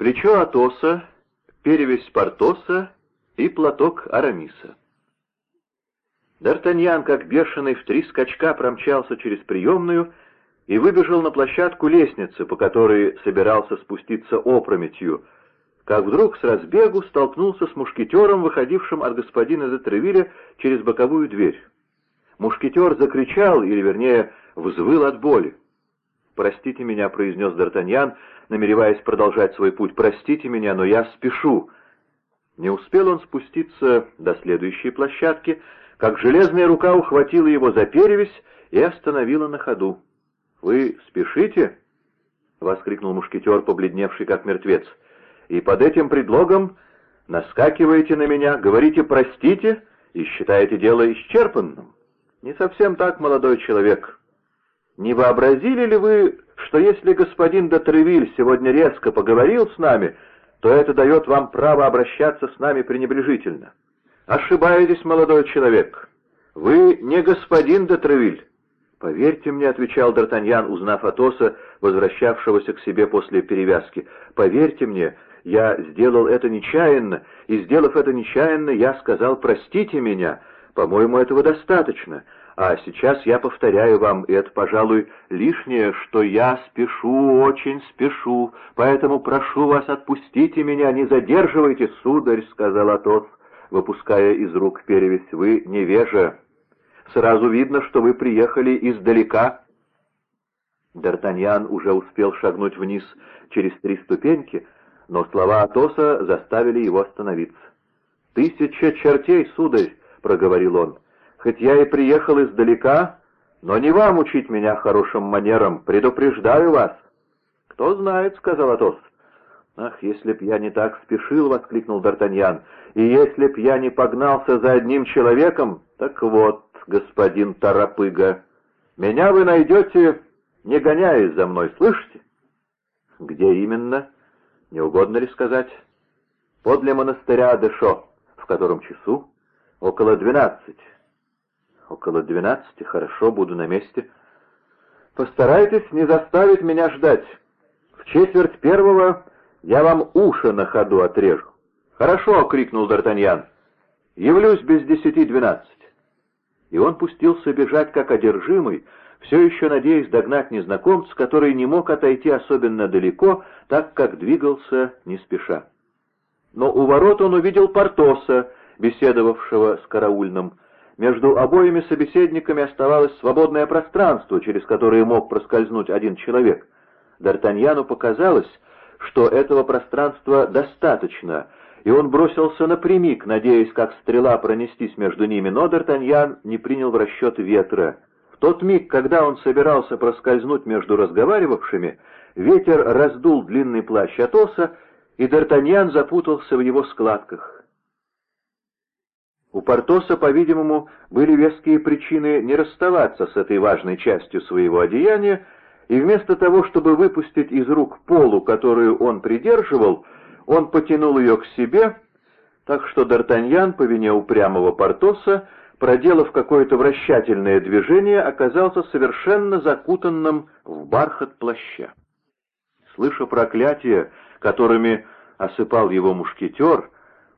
плечо Атоса, перевесь Портоса и платок Арамиса. Д'Артаньян, как бешеный, в три скачка промчался через приемную и выбежал на площадку лестницы, по которой собирался спуститься опрометью, как вдруг с разбегу столкнулся с мушкетером, выходившим от господина де Тревиля через боковую дверь. Мушкетер закричал, или, вернее, взвыл от боли. «Простите меня», — произнес Д'Артаньян, намереваясь продолжать свой путь. «Простите меня, но я спешу». Не успел он спуститься до следующей площадки, как железная рука ухватила его за перевязь и остановила на ходу. «Вы спешите?» — воскликнул мушкетер, побледневший как мертвец. «И под этим предлогом наскакиваете на меня, говорите «простите» и считаете дело исчерпанным?» «Не совсем так, молодой человек. Не вообразили ли вы, что если господин Дотревиль сегодня резко поговорил с нами, то это дает вам право обращаться с нами пренебрежительно?» «Ошибаетесь, молодой человек. Вы не господин Дотревиль». «Поверьте мне», — отвечал Д'Артаньян, узнав Атоса, возвращавшегося к себе после перевязки, — «поверьте мне, я сделал это нечаянно, и, сделав это нечаянно, я сказал «простите меня». По-моему, этого достаточно. А сейчас я повторяю вам, и это, пожалуй, лишнее, что я спешу, очень спешу, поэтому прошу вас, отпустите меня, не задерживайте, сударь», — сказал Атос выпуская из рук перевязь, — «вы невежа. Сразу видно, что вы приехали издалека». Д'Артаньян уже успел шагнуть вниз через три ступеньки, но слова Атоса заставили его остановиться. «Тысяча чертей, сударь!» — проговорил он. «Хоть я и приехал издалека, но не вам учить меня хорошим манерам, предупреждаю вас». «Кто знает», — сказал Атос. «Ах, если б я не так спешил!» — воскликнул Д'Артаньян. «И если б я не погнался за одним человеком...» «Так вот, господин Тарапыга, меня вы найдете, не гоняясь за мной, слышите?» «Где именно? Не угодно ли сказать?» «Подле монастыря Дешо. В котором часу?» «Около двенадцати». «Около двенадцати? Хорошо, буду на месте». «Постарайтесь не заставить меня ждать. В четверть первого я вам уши на ходу отрежу». «Хорошо!» — крикнул Д'Артаньян. «Явлюсь без десяти двенадцать». И он пустился бежать как одержимый, все еще надеясь догнать незнакомца, который не мог отойти особенно далеко, так как двигался не спеша. Но у ворот он увидел Портоса, беседовавшего с караульным. Между обоими собеседниками оставалось свободное пространство, через которое мог проскользнуть один человек. Д'Артаньяну показалось, что этого пространства достаточно, и он бросился напрямик, надеясь, как стрела, пронестись между ними, но Д'Артаньян не принял в расчет ветра. В тот миг, когда он собирался проскользнуть между разговаривавшими, ветер раздул длинный плащ Атоса, и Д'Артаньян запутался в его складках. У Портоса, по-видимому, были веские причины не расставаться с этой важной частью своего одеяния, и вместо того, чтобы выпустить из рук полу, которую он придерживал, он потянул ее к себе, так что Д'Артаньян, по вине упрямого Портоса, проделав какое-то вращательное движение, оказался совершенно закутанным в бархат плаща. Слыша проклятия, которыми осыпал его мушкетер,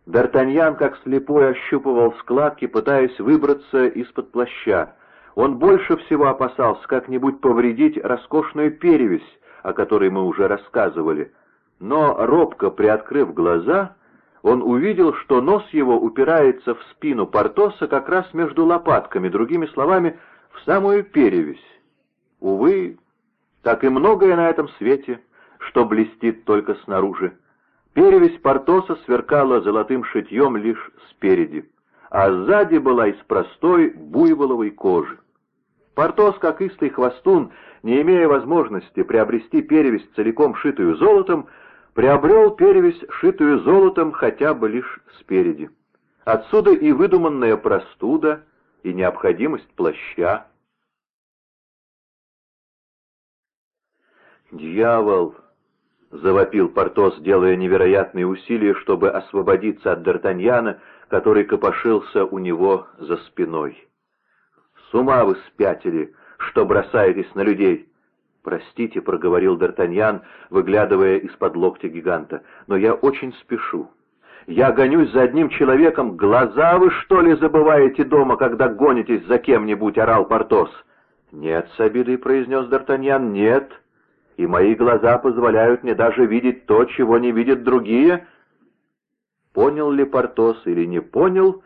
Д'Артаньян, как слепой, ощупывал складки, пытаясь выбраться из-под плаща. Он больше всего опасался как-нибудь повредить роскошную перевязь, о которой мы уже рассказывали. Но, робко приоткрыв глаза, он увидел, что нос его упирается в спину Портоса как раз между лопатками, другими словами, в самую перевязь. Увы, так и многое на этом свете, что блестит только снаружи. Перевязь Портоса сверкала золотым шитьем лишь спереди, а сзади была из простой буйволовой кожи. Портос, как истый хвостун, не имея возможности приобрести перевязь целиком шитую золотом, приобрел перевязь, шитую золотом хотя бы лишь спереди. Отсюда и выдуманная простуда, и необходимость плаща. «Дьявол!» — завопил Портос, делая невероятные усилия, чтобы освободиться от Д'Артаньяна, который копошился у него за спиной. «С ума вы спятили, что бросаетесь на людей! «Простите», — проговорил Д'Артаньян, выглядывая из-под локтя гиганта, — «но я очень спешу. Я гонюсь за одним человеком. Глаза вы, что ли, забываете дома, когда гонитесь за кем-нибудь?» — орал Портос. «Нет», — с обидой произнес Д'Артаньян, — «нет. И мои глаза позволяют мне даже видеть то, чего не видят другие». Понял ли Портос или не понял,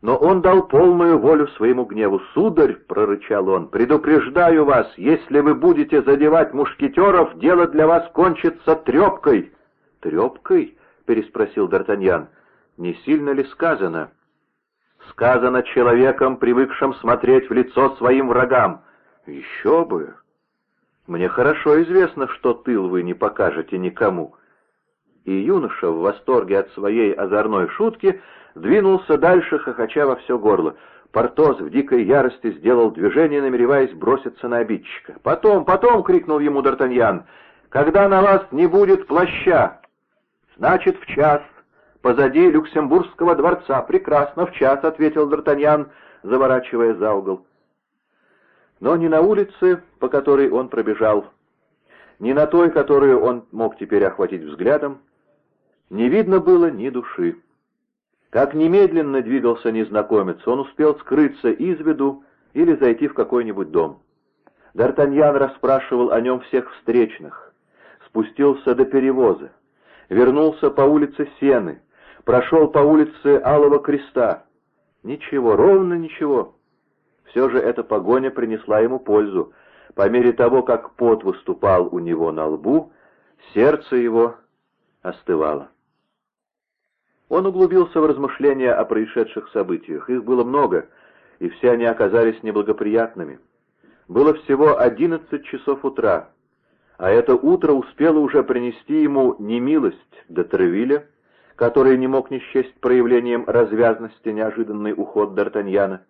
но он дал полную волю своему гневу. «Сударь», — прорычал он, — «предупреждаю вас, если вы будете задевать мушкетеров, дело для вас кончится трепкой». «Трепкой?» — переспросил Д'Артаньян. «Не сильно ли сказано?» «Сказано человеком, привыкшим смотреть в лицо своим врагам». «Еще бы!» «Мне хорошо известно, что тыл вы не покажете никому». И юноша в восторге от своей озорной шутки двинулся дальше, хохоча во все горло. Портос в дикой ярости сделал движение, намереваясь броситься на обидчика. «Потом, потом!» — крикнул ему Д'Артаньян. «Когда на вас не будет плаща!» «Значит, в час, позади Люксембургского дворца. Прекрасно, в час!» — ответил Д'Артаньян, заворачивая за угол. Но не на улице, по которой он пробежал, ни на той, которую он мог теперь охватить взглядом, не видно было ни души. Как немедленно двигался незнакомец, он успел скрыться из виду или зайти в какой-нибудь дом. Д'Артаньян расспрашивал о нем всех встречных, спустился до перевоза, вернулся по улице Сены, прошел по улице Алого Креста. Ничего, ровно ничего. Все же эта погоня принесла ему пользу. По мере того, как пот выступал у него на лбу, сердце его остывало. Он углубился в размышления о происшедших событиях. Их было много, и все они оказались неблагоприятными. Было всего одиннадцать часов утра, а это утро успело уже принести ему немилость до Тревиля, который не мог не счесть проявлением развязности неожиданный уход Д'Артаньяна.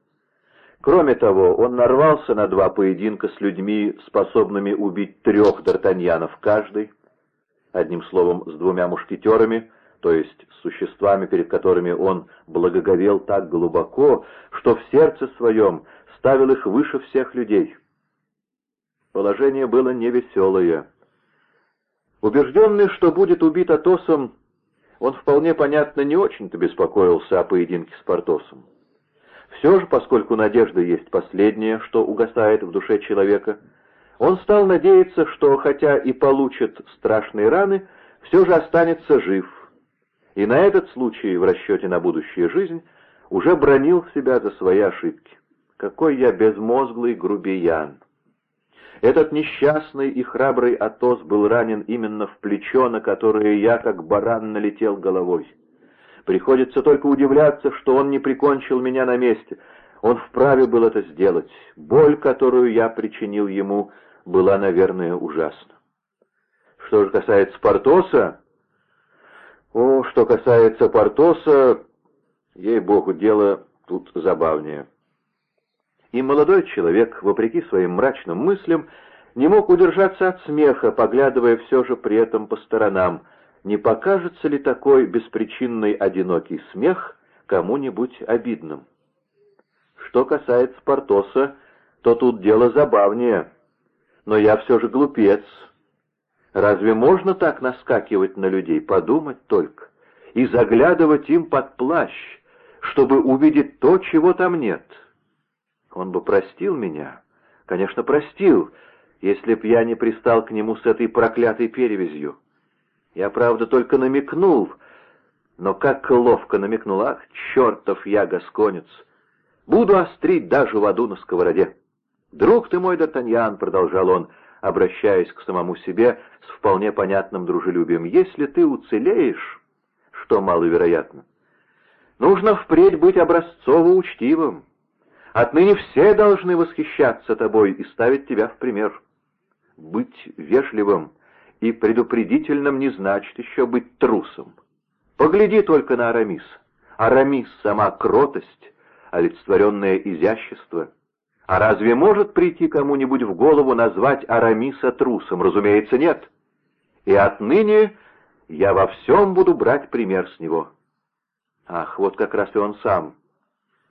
Кроме того, он нарвался на два поединка с людьми, способными убить трех Д'Артаньянов каждый, одним словом, с двумя мушкетерами, то есть с существами, перед которыми он благоговел так глубоко, что в сердце своем ставил их выше всех людей. Положение было невеселое. Убежденный, что будет убит Атосом, он вполне понятно не очень-то беспокоился о поединке с Портосом. Все же, поскольку надежда есть последнее, что угасает в душе человека, он стал надеяться, что, хотя и получит страшные раны, все же останется жив, и на этот случай в расчете на будущую жизнь уже бронил себя за свои ошибки. Какой я безмозглый грубиян! Этот несчастный и храбрый Атос был ранен именно в плечо, на которое я, как баран, налетел головой. Приходится только удивляться, что он не прикончил меня на месте. Он вправе был это сделать. Боль, которую я причинил ему, была, наверное, ужасна. Что же касается Портоса, о, что касается Портоса, ей-богу, дело тут забавнее. И молодой человек, вопреки своим мрачным мыслям, не мог удержаться от смеха, поглядывая все же при этом по сторонам. Не покажется ли такой беспричинный одинокий смех кому-нибудь обидным? Что касается Портоса, то тут дело забавнее. Но я все же глупец, Разве можно так наскакивать на людей? Подумать только. И заглядывать им под плащ, чтобы увидеть то, чего там нет. Он бы простил меня. Конечно, простил, если б я не пристал к нему с этой проклятой перевязью. Я, правда, только намекнул, но как ловко намекнул, ах, чертов я, гасконец! Буду острить даже в аду на сковороде. «Друг ты мой, Д'Артаньян», — продолжал он, — обращаясь к самому себе с вполне понятным дружелюбием, «если ты уцелеешь, что маловероятно, нужно впредь быть образцово-учтивым. Отныне все должны восхищаться тобой и ставить тебя в пример. Быть вежливым и предупредительным не значит еще быть трусом. Погляди только на Арамис. Арамис — сама кротость, олицетворенное изящество — а разве может прийти кому-нибудь в голову назвать Арамиса трусом? Разумеется, нет. И отныне я во всем буду брать пример с него. Ах, вот как раз и он сам.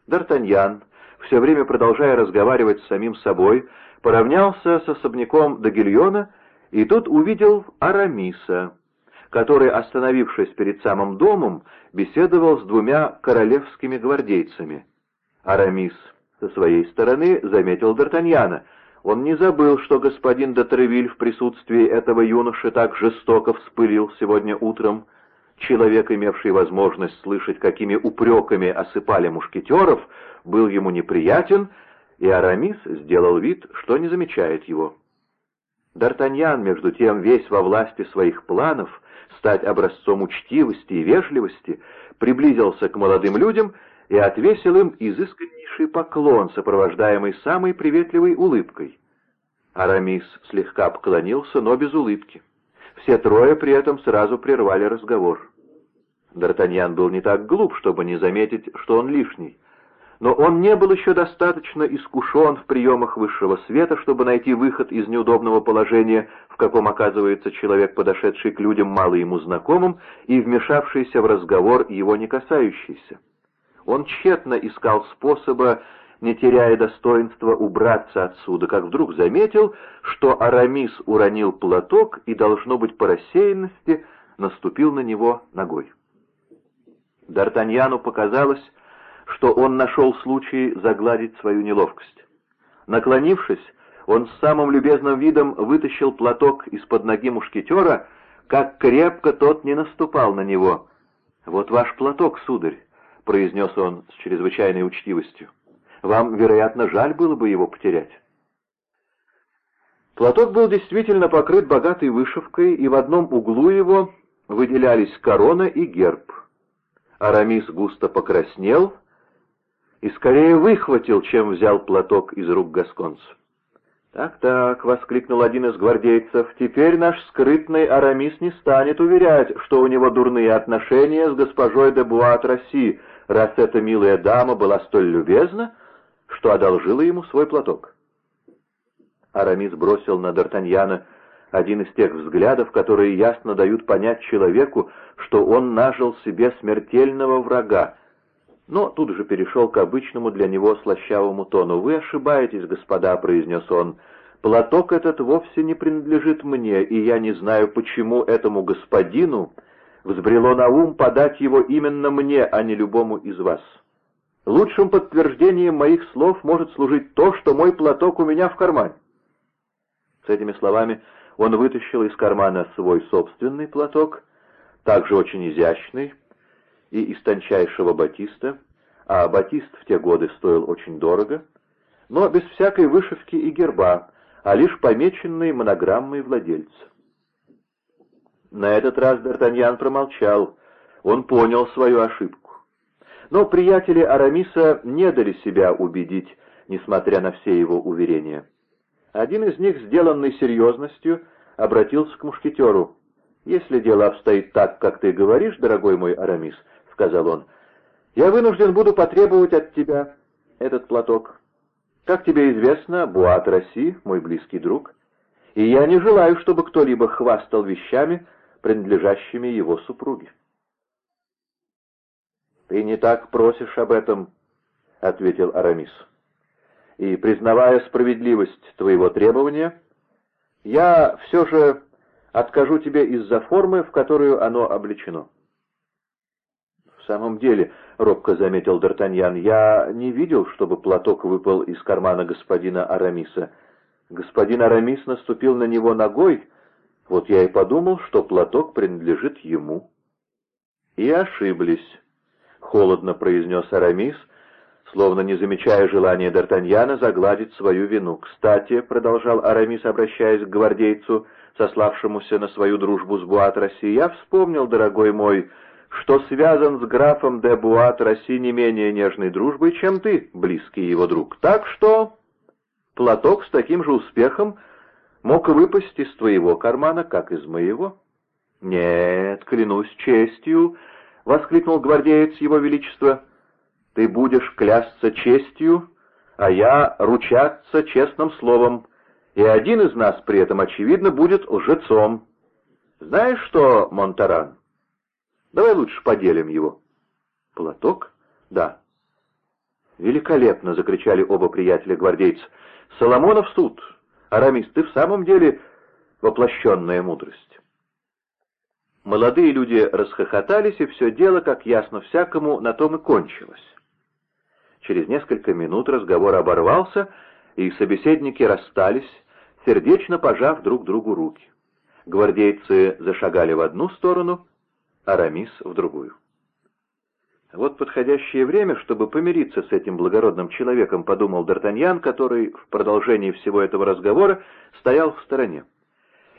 Д'Артаньян, все время продолжая разговаривать с самим собой, поравнялся с особняком Дагильона и тут увидел Арамиса, который, остановившись перед самым домом, беседовал с двумя королевскими гвардейцами. Арамис со своей стороны заметил Д'Артаньяна. Он не забыл, что господин де Тревиль в присутствии этого юноши так жестоко вспылил сегодня утром. Человек, имевший возможность слышать, какими упреками осыпали мушкетеров, был ему неприятен, и Арамис сделал вид, что не замечает его. Д'Артаньян, между тем, весь во власти своих планов, стать образцом учтивости и вежливости, приблизился к молодым людям и отвесил им изысканнейший поклон, сопровождаемый самой приветливой улыбкой. Арамис слегка поклонился, но без улыбки. Все трое при этом сразу прервали разговор. Д'Артаньян был не так глуп, чтобы не заметить, что он лишний но он не был еще достаточно искушен в приемах высшего света, чтобы найти выход из неудобного положения, в каком оказывается человек, подошедший к людям мало ему знакомым и вмешавшийся в разговор его не касающийся. Он тщетно искал способа, не теряя достоинства, убраться отсюда, как вдруг заметил, что Арамис уронил платок и, должно быть, по рассеянности, наступил на него ногой. Д'Артаньяну показалось, что он нашел случай загладить свою неловкость. Наклонившись, он с самым любезным видом вытащил платок из-под ноги мушкетера, как крепко тот не наступал на него. «Вот ваш платок, сударь», — произнес он с чрезвычайной учтивостью. «Вам, вероятно, жаль было бы его потерять». Платок был действительно покрыт богатой вышивкой, и в одном углу его выделялись корона и герб. Арамис густо покраснел — и скорее выхватил, чем взял платок из рук гасконца. «Так-так», — воскликнул один из гвардейцев, — «теперь наш скрытный Арамис не станет уверять, что у него дурные отношения с госпожой де Буат Росси, раз эта милая дама была столь любезна, что одолжила ему свой платок». Арамис бросил на Д'Артаньяна один из тех взглядов, которые ясно дают понять человеку, что он нажил себе смертельного врага, но тут же перешел к обычному для него слащавому тону. «Вы ошибаетесь, господа», — произнес он. «Платок этот вовсе не принадлежит мне, и я не знаю, почему этому господину взбрело на ум подать его именно мне, а не любому из вас. Лучшим подтверждением моих слов может служить то, что мой платок у меня в кармане». С этими словами он вытащил из кармана свой собственный платок, также очень изящный, и из тончайшего батиста, а батист в те годы стоил очень дорого, но без всякой вышивки и герба, а лишь помеченной монограммой владельца. На этот раз Д'Артаньян промолчал, он понял свою ошибку. Но приятели Арамиса не дали себя убедить, несмотря на все его уверения. Один из них, сделанный серьезностью, обратился к мушкетеру. «Если дело обстоит так, как ты говоришь, дорогой мой Арамис, сказал он, — «я вынужден буду потребовать от тебя этот платок. Как тебе известно, Буат Росси — мой близкий друг, и я не желаю, чтобы кто-либо хвастал вещами, принадлежащими его супруге». «Ты не так просишь об этом», — ответил Арамис. «И, признавая справедливость твоего требования, я все же откажу тебе из-за формы, в которую оно облечено» самом деле», — робко заметил Д'Артаньян, — «я не видел, чтобы платок выпал из кармана господина Арамиса. Господин Арамис наступил на него ногой, вот я и подумал, что платок принадлежит ему». «И ошиблись», — холодно произнес Арамис, словно не замечая желания Д'Артаньяна загладить свою вину. «Кстати», — продолжал Арамис, обращаясь к гвардейцу, сославшемуся на свою дружбу с Буат-Росси, — «я вспомнил, дорогой мой, — что связан с графом де Буат Росси не менее нежной дружбой, чем ты, близкий его друг. Так что платок с таким же успехом мог выпасть из твоего кармана, как из моего. — Нет, клянусь честью, — воскликнул гвардеец его величества, — ты будешь клясться честью, а я ручаться честным словом, и один из нас при этом, очевидно, будет лжецом. Знаешь что, Монтаран? Давай лучше поделим его. Платок? Да. Великолепно, закричали оба приятеля гвардейца. Соломонов суд. Арамис, ты в самом деле воплощенная мудрость. Молодые люди расхохотались, и все дело, как ясно всякому, на том и кончилось. Через несколько минут разговор оборвался, и собеседники расстались, сердечно пожав друг другу руки. Гвардейцы зашагали в одну сторону, Арамис — в другую. «Вот подходящее время, чтобы помириться с этим благородным человеком», — подумал Д'Артаньян, который в продолжении всего этого разговора стоял в стороне.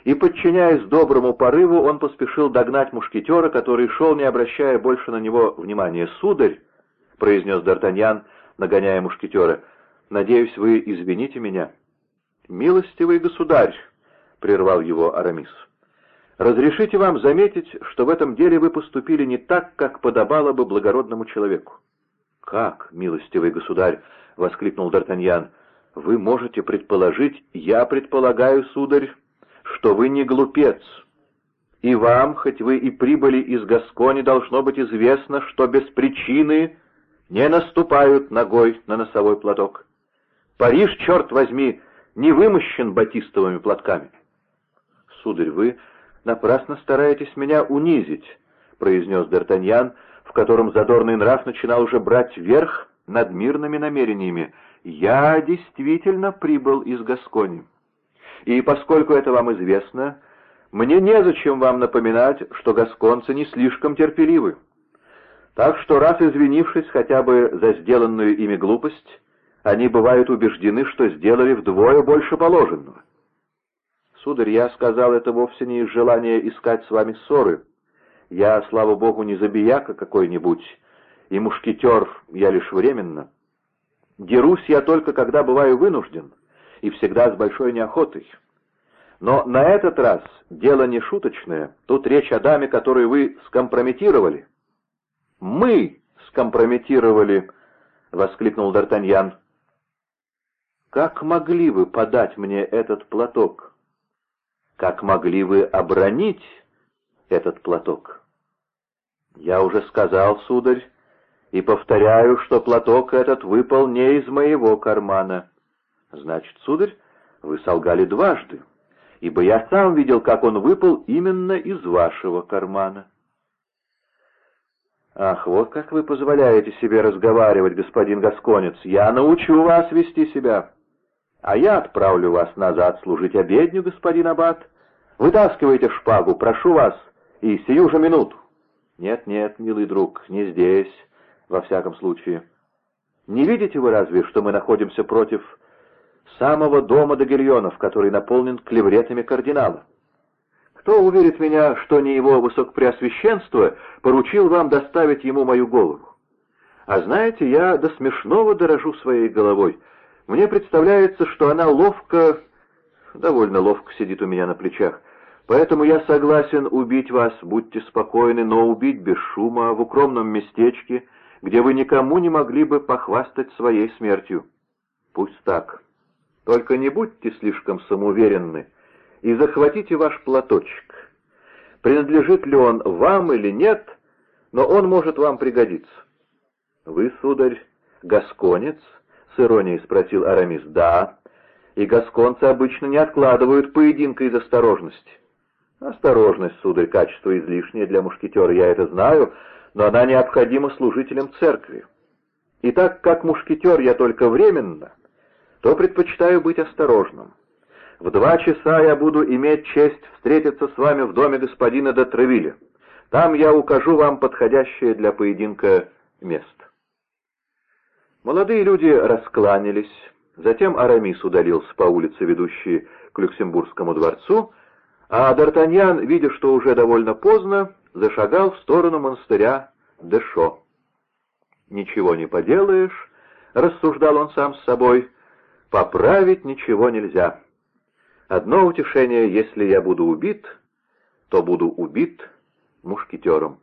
И, подчиняясь доброму порыву, он поспешил догнать мушкетера, который шел, не обращая больше на него внимания. «Сударь», — произнес Д'Артаньян, нагоняя мушкетера, — «надеюсь, вы извините меня». «Милостивый государь», — прервал его Арамис, — «разрешите вам заметить, что в этом деле вы поступили не так, как подобало бы благородному человеку». «Как, милостивый государь?» — воскликнул Д'Артаньян. «Вы можете предположить...» «Я предполагаю, сударь, что вы не глупец, и вам, хоть вы и прибыли из Гаскони, должно быть известно, что без причины не наступают ногой на носовой платок. Париж, черт возьми, не вымощен батистовыми платками. — Сударь, вы напрасно стараетесь меня унизить, — произнес Д'Артаньян, в котором задорный нрав начинал уже брать верх над мирными намерениями. «Я действительно прибыл из Гаскони» и поскольку это вам известно, мне незачем вам напоминать, что гасконцы не слишком терпеливы. Так что, раз извинившись хотя бы за сделанную ими глупость, они бывают убеждены, что сделали вдвое больше положенного. Сударь, я сказал это вовсе не из желания искать с вами ссоры. Я, слава богу, не забияка какой-нибудь, и мушкетер я лишь временно. Дерусь я только, когда бываю вынужден и всегда с большой неохотой. Но на этот раз дело не шуточное. Тут речь о даме, которую вы скомпрометировали. «Мы скомпрометировали!» — воскликнул Д'Артаньян. «Как могли вы подать мне этот платок? Как могли вы обронить этот платок?» «Я уже сказал, сударь, и повторяю, что платок этот выпал не из моего кармана». Значит, сударь, вы солгали дважды, ибо я сам видел, как он выпал именно из вашего кармана. Ах, вот как вы позволяете себе разговаривать, господин Гасконец. Я научу вас вести себя. А я отправлю вас назад служить обедню, господин Аббат. Вытаскивайте шпагу, прошу вас, и сию же минуту. Нет, нет, милый друг, не здесь, во всяком случае. Не видите вы разве, что мы находимся против самого дома Дагильонов, который наполнен клевретами кардинала. Кто уверит меня, что не его высокопреосвященство поручил вам доставить ему мою голову? А знаете, я до смешного дорожу своей головой. Мне представляется, что она ловко, довольно ловко сидит у меня на плечах. Поэтому я согласен убить вас, будьте спокойны, но убить без шума, в укромном местечке, где вы никому не могли бы похвастать своей смертью. Пусть так. Только не будьте слишком самоуверенны и захватите ваш платочек. Принадлежит ли он вам или нет, но он может вам пригодиться. Вы, сударь, гасконец? — с иронией спросил Арамис. Да, и гасконцы обычно не откладывают поединка из осторожности. Осторожность, сударь, качество излишнее для мушкетера, я это знаю, но она необходима служителям церкви. И так как мушкетер я только временно, то предпочитаю быть осторожным. В два часа я буду иметь честь встретиться с вами в доме господина де. Там я укажу вам подходящее для поединка место. Молодые люди раскланялись, затем Арамис удалился по улице, ведущей к Люксембургскому дворцу, а Д'Артаньян, видя, что уже довольно поздно, зашагал в сторону монастыря Дэшо. «Ничего не поделаешь», — рассуждал он сам с собой, — Поправить ничего нельзя. Одно утешение, если я буду убит, то буду убит мушкетером.